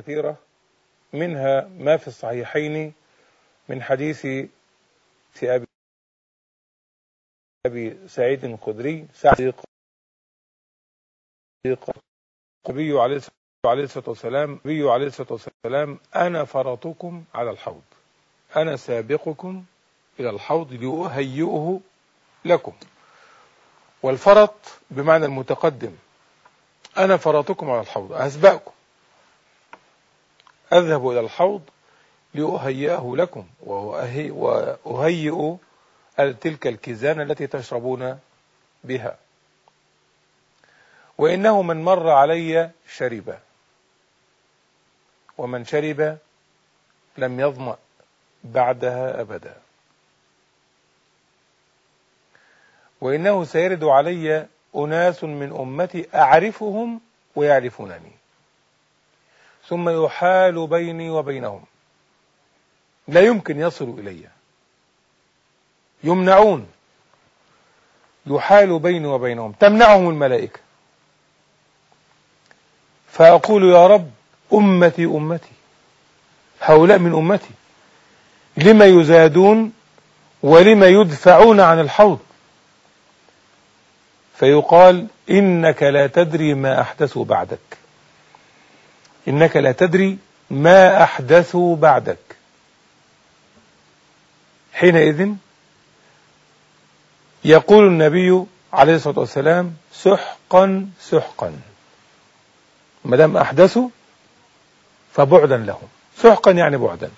كثيرة منها ما في الصحيحين من حديث أبي أبي سعيد الخدري سعد النبي عليه الصلاة والسلام النبي عليه الصلاة والسلام أنا فرطكم على الحوض أنا سابقكم إلى الحوض لأهيئه لكم. والفرط بمعنى المتقدم أنا فرطكم على الحوض أسبقكم. أذهب إلى الحوض لأهيئه لكم وأهيئ تلك الكزانة التي تشربون بها. وإنه من مر علي شرب. ومن شرب لم يظمأ بعدها أبدا. وإنه سيرد علي أناس من أمتي أعرفهم ويعرفونني. ثم يحال بيني وبينهم. لا يمكن يصلوا إلي. يمنعون. يحال بيني وبينهم. تمنعهم الملائكة. فأقول يا رب أمتي أمتي. هؤلاء من أمتي. لما يزادون ولما يدفعون عن الحوض. فيقال إنك لا تدري ما أحدثوا بعدك. إنك لا تدري ما أحدثوا بعدك. حينئذ يقول النبي عليه الصلاة والسلام سحقا سحقا. ما دام أحدثوا فبعدا لهم. سحقا يعني بعدا.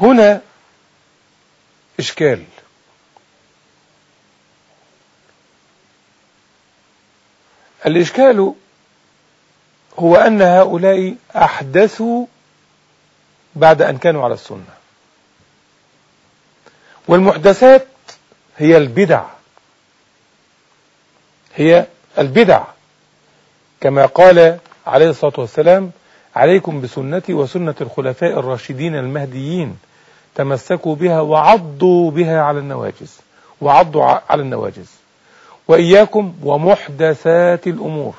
هنا إشكال. الإشكال هو أن هؤلاء أحدثوا بعد أن كانوا على السنة. والمحدثات هي البدع. هي البدع. كما قال عليه الصلاة والسلام عليكم بسنتي وسنة الخلفاء الراشدين المهديين. تمسكوا بها وعضوا بها على النواجز وعضوا على النواجز وإياكم ومحدثات الأمور.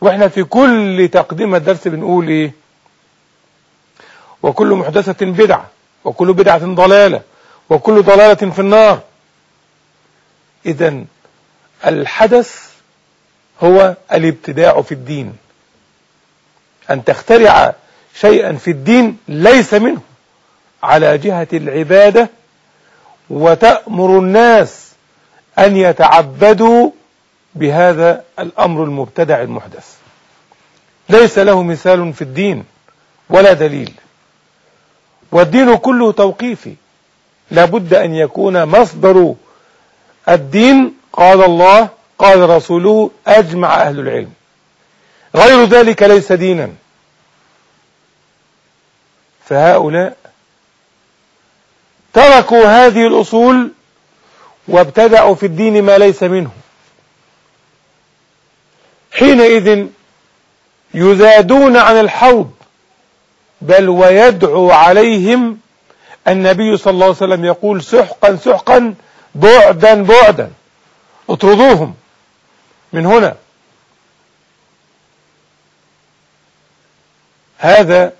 وإحنا في كل تقديم الدرس بنقول إيه؟ وكل محدثة بدعة وكل بدعة ضلالة وكل ضلالة في النار. إذا الحدث هو الابتداع في الدين. أن تخترع شيئا في الدين ليس منه. على جهة العبادة وتأمر الناس أن يتعبدوا بهذا الأمر المبتدع المحدث. ليس له مثال في الدين ولا دليل. والدين كله توقيفي. لابد أن يكون مصدر الدين. قال الله قال رسوله أجمع أهل العلم. غير ذلك ليس دينا. فهؤلاء تركوا هذه الأصول وابتدعوا في الدين ما ليس منه. حينئذ يزادون عن الحوض بل ويدعو عليهم النبي صلى الله عليه وسلم يقول سحقا سحقا بعدا بعدا. اطردوهم من هنا. هذا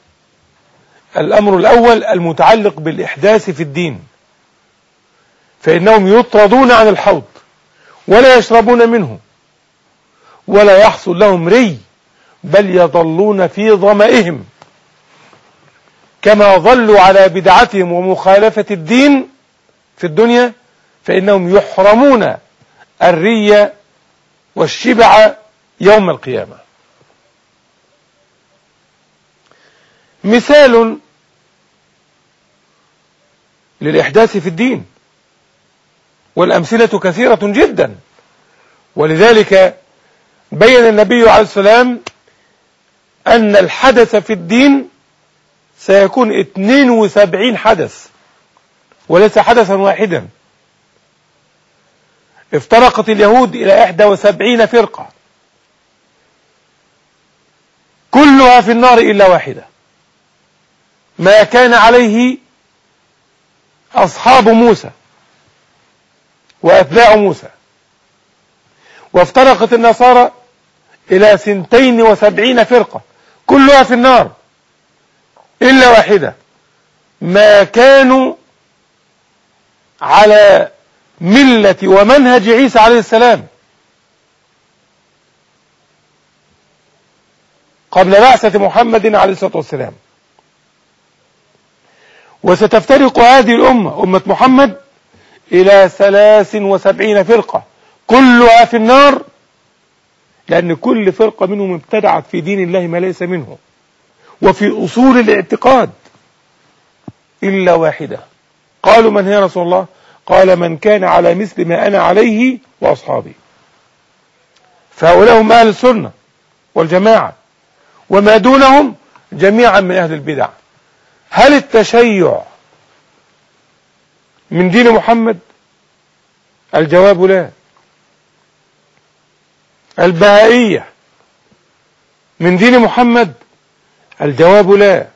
الأمر الأول المتعلق بالإحداث في الدين. فإنهم يطردون عن الحوض ولا يشربون منه ولا يحصل لهم ري بل يظلون في ظمئهم كما ظلوا على بدعتهم ومخالفة الدين في الدنيا فإنهم يحرمون الري والشبع يوم القيامة. مثال للإحداث في الدين. والأمثلة كثيرة جدا. ولذلك بين النبي عليه السلام أن الحدث في الدين سيكون 72 حدث وليس حدثا واحدا. افترقت اليهود إلى 71 فرقة. كلها في النار إلا واحدة. ما كان عليه أصحاب موسى. وأتباع موسى. وافترقت النصارى إلى سنتين وسبعين فرقة كلها في النار إلا واحدة. ما كانوا على ملة ومنهج عيسى عليه السلام. قبل بعثة محمد عليه الصلاة والسلام. وستفترق هذه الأمة أمة محمد إلى ثلاث وسبعين فرقة. كلها في النار. لأن كل فرقة منهم ابتدعت في دين الله ما ليس منه. وفي أصول الاعتقاد إلا واحدة. قالوا من هي رسول الله؟ قال من كان على مثل ما أنا عليه وأصحابي. فهؤلاء هم أهل السنة والجماعة. وما دونهم جميعا من أهل البدع. هل التشيع من دين محمد. الجواب لا. البهائية من دين محمد. الجواب لا.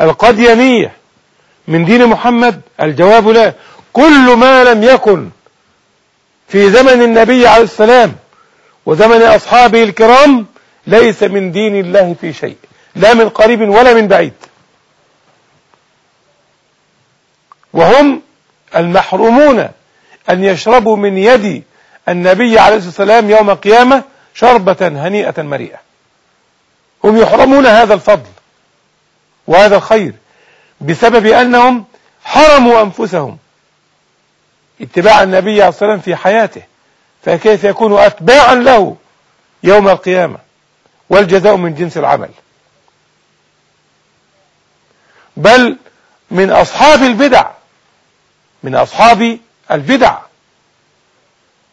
القديانية. من دين محمد. الجواب لا. كل ما لم يكن في زمن النبي عليه السلام وزمن أصحابه الكرام ليس من دين الله في شيء. لا من قريب ولا من بعيد. وهم المحرومون أن يشربوا من يد النبي عليه الصلاة والسلام يوم القيامة شربة هنيئة مريئة. هم يحرمون هذا الفضل وهذا الخير بسبب أنهم حرموا أنفسهم اتباع النبي عليه الصلاة والسلام في حياته فكيف يكونوا أتباعا له يوم القيامة؟ والجزاء من جنس العمل. بل من أصحاب البدع من أصحاب البدع.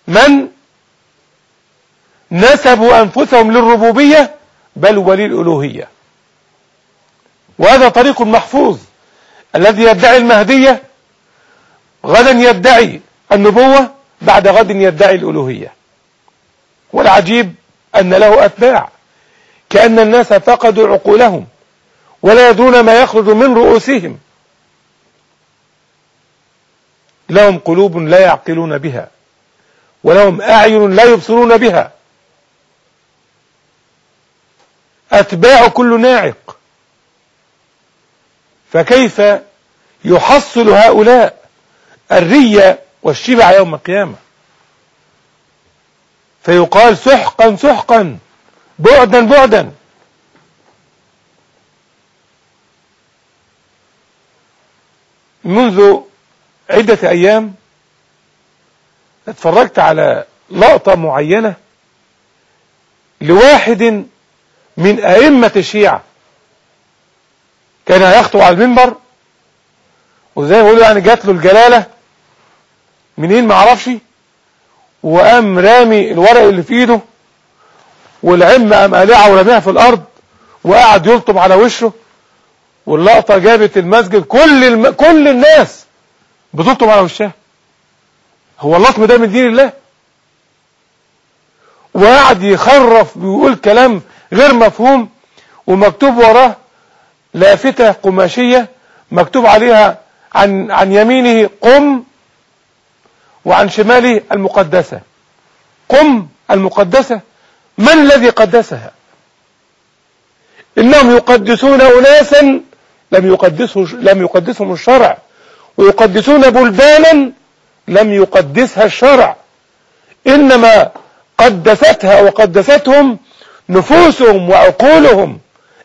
من نسبوا أنفسهم للربوبية بل وللألوهية. وهذا طريق محفوظ. الذي يدعي المهدية غدا يدعي النبوة بعد غد يدعي الألوهية. والعجيب أن له أتباع. كأن الناس فقدوا عقولهم ولا يدرون ما يخرج من رؤوسهم. لهم قلوب لا يعقلون بها ولهم أعين لا يبصرون بها. أتباع كل ناعق. فكيف يحصل هؤلاء الرية والشبع يوم القيامة؟ فيقال سحقا سحقا بعدا بعدا. منذ عدة أيام اتفرجت على لقطة معينة لواحد من أئمة الشيعة. كان يخطب على المنبر وزي ما بيقولوا يعني جات له الجلالة منين ما أعرفش وقام رامي الورق اللي في إيده والعم قام قالعه ورميها في الأرض وقعد يلطم على وشه واللقطة جابت المسجد كل الم... كل الناس بتلطم على وشها هو اللطم ده من دين الله. وقعد يخرف ويقول كلام غير مفهوم ومكتوب وراه لافتة قماشية مكتوب عليها عن عن يمينه قم وعن شماله المقدسة. قم المقدسة. من الذي قدسها؟ إنهم يقدسون أناسا لم يقدسه لم يقدسهم الشرع. ويقدسون بلدانا لم يقدسها الشرع. إنما قدستها وقدستهم نفوسهم وعقولهم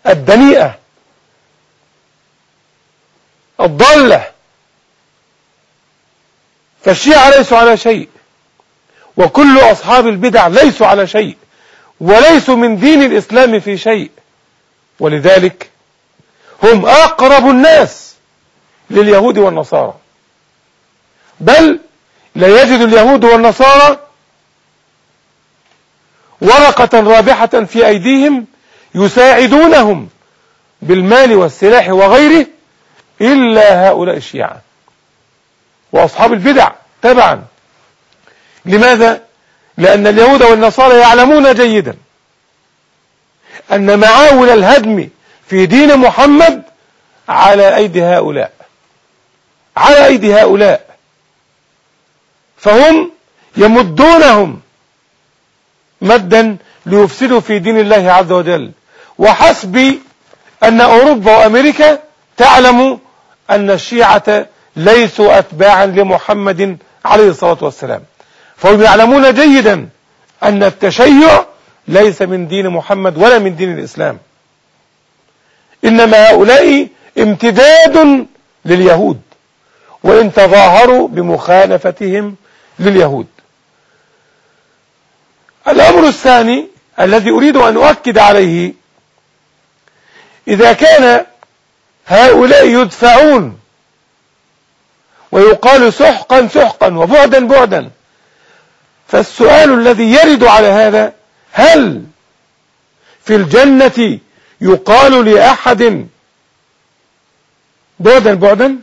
الدنيئة الضالة. فالشيعة ليسوا على شيء وكل أصحاب البدع ليسوا على شيء وليسوا من دين الإسلام في شيء. ولذلك هم أقرب الناس. لليهود والنصارى. بل لا يجد اليهود والنصارى ورقة رابحة في أيديهم يساعدونهم بالمال والسلاح وغيره إلا هؤلاء الشيعة وأصحاب البدع تبعا. لماذا؟ لأن اليهود والنصارى يعلمون جيدا أن معاول الهدم في دين محمد على أيدي هؤلاء. على أيدي هؤلاء. فهم يمدونهم مدا ليفسدوا في دين الله عز وجل. وحسبي أن أوروبا وأمريكا تعلم أن الشيعة ليسوا أتباعا لمحمد عليه الصلاة والسلام. فهم يعلمون جيدا أن التشيع ليس من دين محمد ولا من دين الإسلام. إنما هؤلاء امتداد لليهود. وإن تظاهروا بمخالفتهم لليهود. الأمر الثاني الذي أريد أن أؤكد عليه إذا كان هؤلاء يدفعون ويقال سحقا سحقا وبعدا بعدا فالسؤال الذي يرد على هذا هل في الجنة يقال لأحد بعدا بعدا؟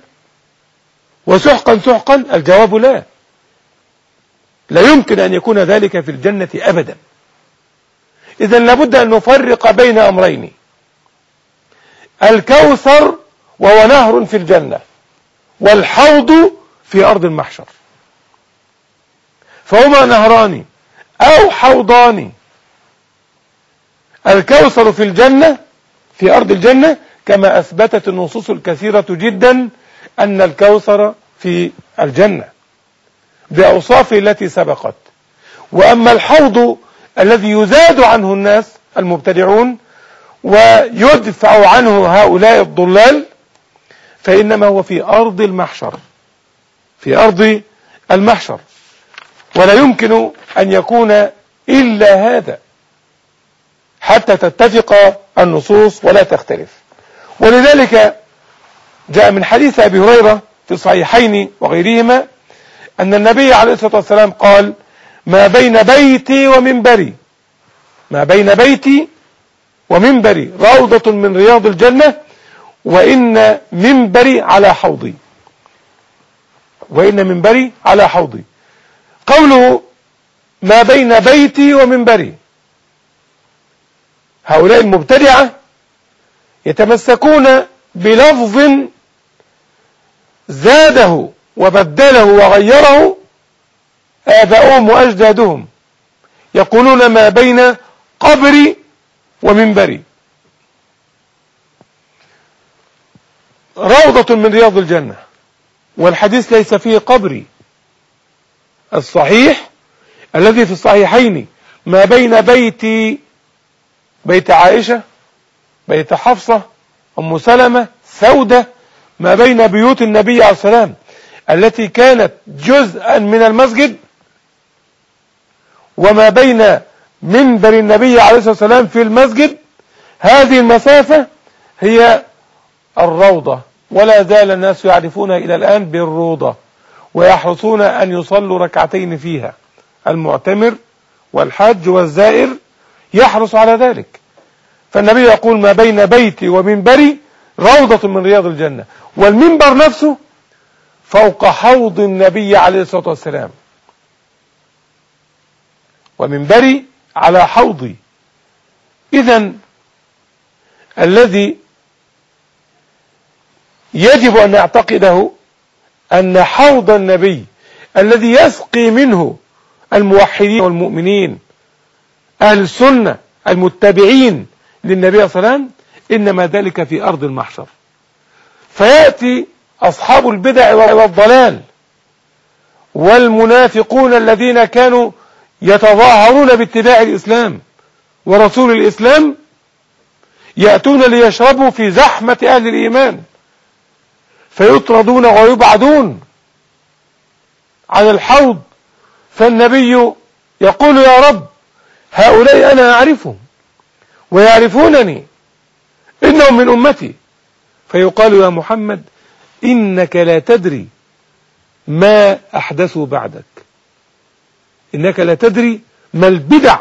وسحقا سحقا الجواب لا. لا يمكن أن يكون ذلك في الجنة أبدا. إذا لابد أن نفرق بين أمرين. الكوثر وهو نهر في الجنة والحوض في أرض المحشر. فهما نهران أو حوضان. الكوثر في الجنة في أرض الجنة كما أثبتت النصوص الكثيرة جدا أن الكوثر في الجنة بأوصافه التي سبقت. وأما الحوض الذي يزاد عنه الناس المبتدعون ويدفع عنه هؤلاء الضلال فإنما هو في أرض المحشر. في أرض المحشر. ولا يمكن أن يكون إلا هذا. حتى تتفق النصوص ولا تختلف. ولذلك جاء من حديث أبي هريرة في الصحيحين وغيرهما أن النبي عليه الصلاة والسلام قال ما بين بيتي ومنبري. ما بين بيتي ومنبري. روضة من رياض الجنة وإن منبري على حوضي. وإن منبري على حوضي. قوله ما بين بيتي ومنبري. هؤلاء المبتدعة يتمسكون بلفظ زاده وبدله وغيره آباؤهم وأجدادهم. يقولون ما بين قبري ومنبري روضة من رياض الجنة. والحديث ليس فيه قبري الصحيح الذي في الصحيحين ما بين بيتي بيت عائشة بيت حفصة أم سلمة سودة ما بين بيوت النبي عليه السلام التي كانت جزءا من المسجد وما بين منبر النبي عليه الصلاة والسلام في المسجد هذه المسافة هي الروضة. ولا زال الناس يعرفونها إلى الآن بالروضة ويحرصون أن يصلوا ركعتين فيها. المعتمر والحج والزائر يحرص على ذلك. فالنبي يقول ما بين بيتي ومنبري روضة من رياض الجنة. والمنبر نفسه فوق حوض النبي عليه الصلاة والسلام. ومنبري على حوضي. إذا الذي يجب أن نعتقده أن حوض النبي الذي يسقي منه الموحدين والمؤمنين أهل السنة المتبعين للنبي صلى الله عليه وسلم إنما ذلك في أرض المحشر. فيأتي أصحاب البدع والضلال والمنافقون الذين كانوا يتظاهرون باتباع الإسلام ورسول الإسلام يأتون ليشربوا في زحمة أهل الإيمان فيطردون ويبعدون عن الحوض فالنبي يقول يا رب هؤلاء أنا أعرفهم ويعرفونني. إنهم من أمتي. فيقال يا محمد إنك لا تدري ما أحدثوا بعدك. إنك لا تدري ما البدع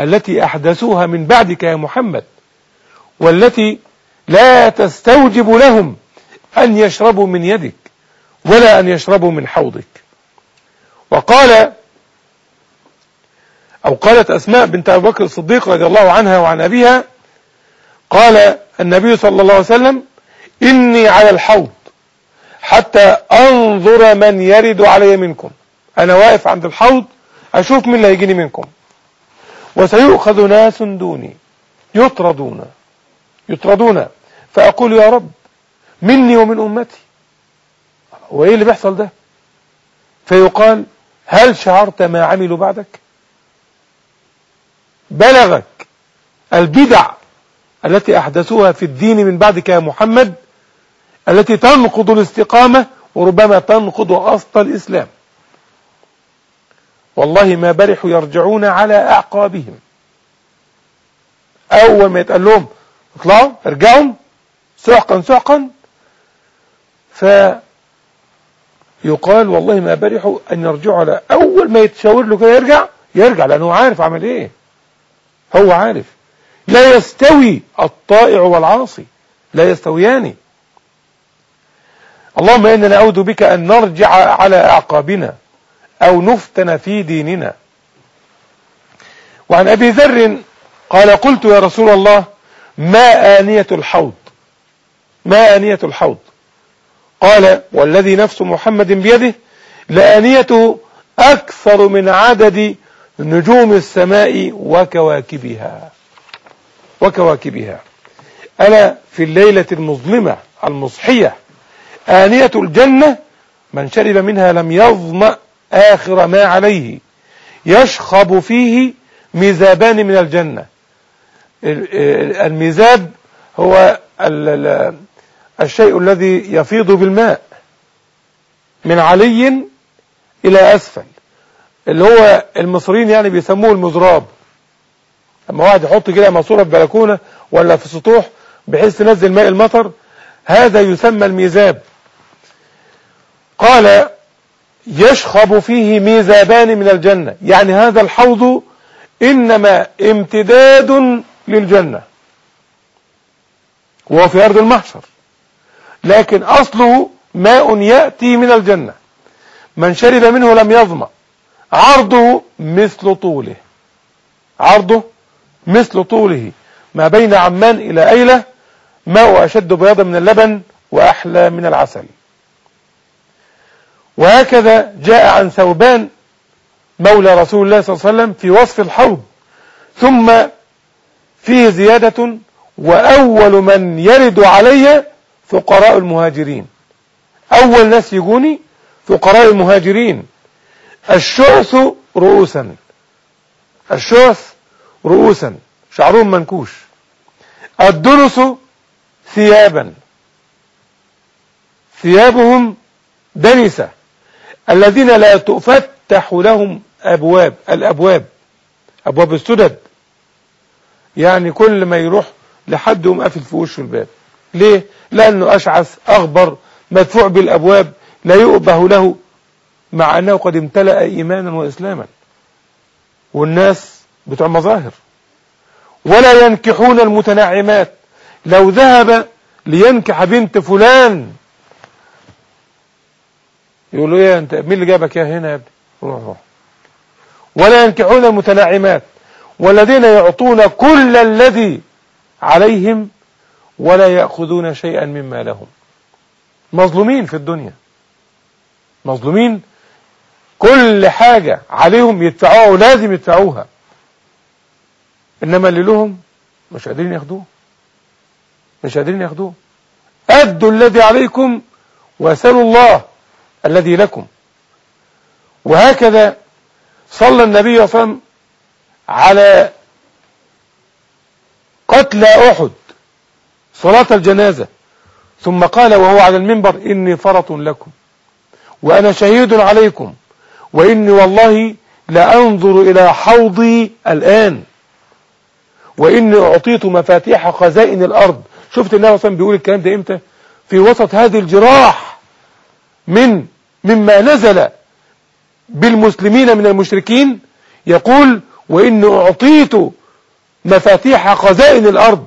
التي أحدثوها من بعدك يا محمد والتي لا تستوجب لهم أن يشربوا من يدك ولا أن يشربوا من حوضك. وقال أو قالت أسماء بنت أبي بكر الصديق رضي الله عنها وعن أبيها قال النبي صلى الله عليه وسلم إني على الحوض حتى أنظر من يرد علي منكم. أنا واقف عند الحوض أشوف من اللي هيجيني منكم. وسيؤخذ ناس دوني يطردون يطردون. فأقول يا رب مني ومن أمتي. وإيه اللي بيحصل ده؟ فيقال هل شعرت ما عملوا بعدك؟ بلغك البدع التي أحدثوها في الدين من بعدك يا محمد التي تنقض الاستقامة وربما تنقض أصل الإسلام. والله ما برحوا يرجعون على أعقابهم. أول ما يتقال لهم اطلعوا ارجعوا سحقا سحقا فيقال والله ما برحوا أن يرجعوا على أول ما يتشاور له كده يرجع يرجع لأنه عارف عمل إيه. هو عارف. لا يستوي الطائع والعاصي لا يستويان. اللهم إنا نعوذ بك أن نرجع على أعقابنا أو نفتن في ديننا. وعن أبي ذر قال قلت يا رسول الله ما آنية الحوض؟ ما آنية الحوض؟ قال والذي نفس محمد بيده لآنيته أكثر من عدد نجوم السماء وكواكبها. وكواكبها. ألا في الليلة المظلمة المصحية آنية الجنة من شرب منها لم يظمأ آخر ما عليه. يشخب فيه ميزابان من الجنة. الميزاب هو الشيء الذي يفيض بالماء من علي إلى أسفل. اللي هو المصريين يعني بيسموه المزراب. اما واحد يحط كده ماسورة في بلكونة ولا في سطوح بحيث تنزل ماء المطر هذا يسمى الميزاب. قال يشخب فيه ميزابان من الجنة. يعني هذا الحوض إنما امتداد للجنة. وهو في أرض المحشر. لكن أصله ماء يأتي من الجنة. من شرب منه لم يظمأ. عرضه مثل طوله. عرضه مثل طوله ما بين عمان إلى أيلة ماء أشد بياضا من اللبن وأحلى من العسل. وهكذا جاء عن ثوبان مولى رسول الله صلى الله عليه وسلم في وصف الحوض ثم فيه زيادة وأول من يرد علي فقراء المهاجرين. أول ناس يجوني فقراء المهاجرين. الشعث رؤوسا. الشعث رؤوسا شعرهم منكوش. الدرس ثيابا. ثيابهم دنسة. الذين لا تفتح لهم أبواب الأبواب. أبواب السدد. يعني كل ما يروح لحد يقوم قافل في وشه الباب. ليه؟ لأنه أشعث أغبر مدفوع بالأبواب لا يؤبه له مع أنه قد امتلأ إيمانا وإسلاما. والناس بتوع مظاهر ولا ينكحون المتنعمات. لو ذهب لينكح بنت فلان يقولوا إيه أنت مين اللي جابك يا هنا يا ابني؟ روح روح. ولا ينكحون المتنعمات. والذين يعطون كل الذي عليهم ولا يأخذون شيئا مما لهم. مظلومين في الدنيا. مظلومين. كل حاجة عليهم يدفعوها ولازم يدفعوها. إنما اللي لهم مش قادرين ياخدوه. مش قادرين ياخدوه. أدوا الذي عليكم وأسألوا الله الذي لكم. وهكذا صلى النبي صلى الله عليه وسلم على قتل أحد صلاة الجنازة. ثم قال وهو على المنبر إني فرط لكم وأنا شهيد عليكم وإني والله لأنظر إلى حوضي الآن. وإني أعطيت مفاتيح خزائن الأرض. شفت الله وسلم بيقول الكلام ده إمتى؟ في وسط هذه الجراح من مما نزل بالمسلمين من المشركين يقول وإني أعطيت مفاتيح خزائن الأرض.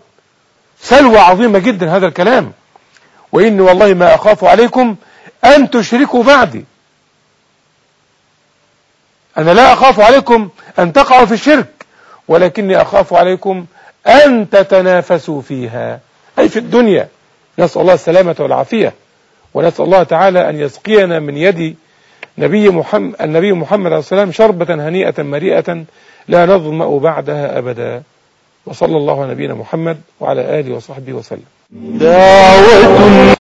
سلوى عظيمة جدا هذا الكلام. وإني والله ما أخاف عليكم أن تشركوا بعدي. أنا لا أخاف عليكم أن تقعوا في الشرك. ولكني أخاف عليكم أن تتنافسوا فيها. أي في الدنيا. نسأل الله السلامة والعافية. ونسأل الله تعالى أن يسقينا من يد نبي محمد النبي محمد عليه السلام شربة هنيئة مريئة لا نظمأ بعدها أبدا. وصلى الله على نبينا محمد وعلى آله وصحبه وسلم. دعوة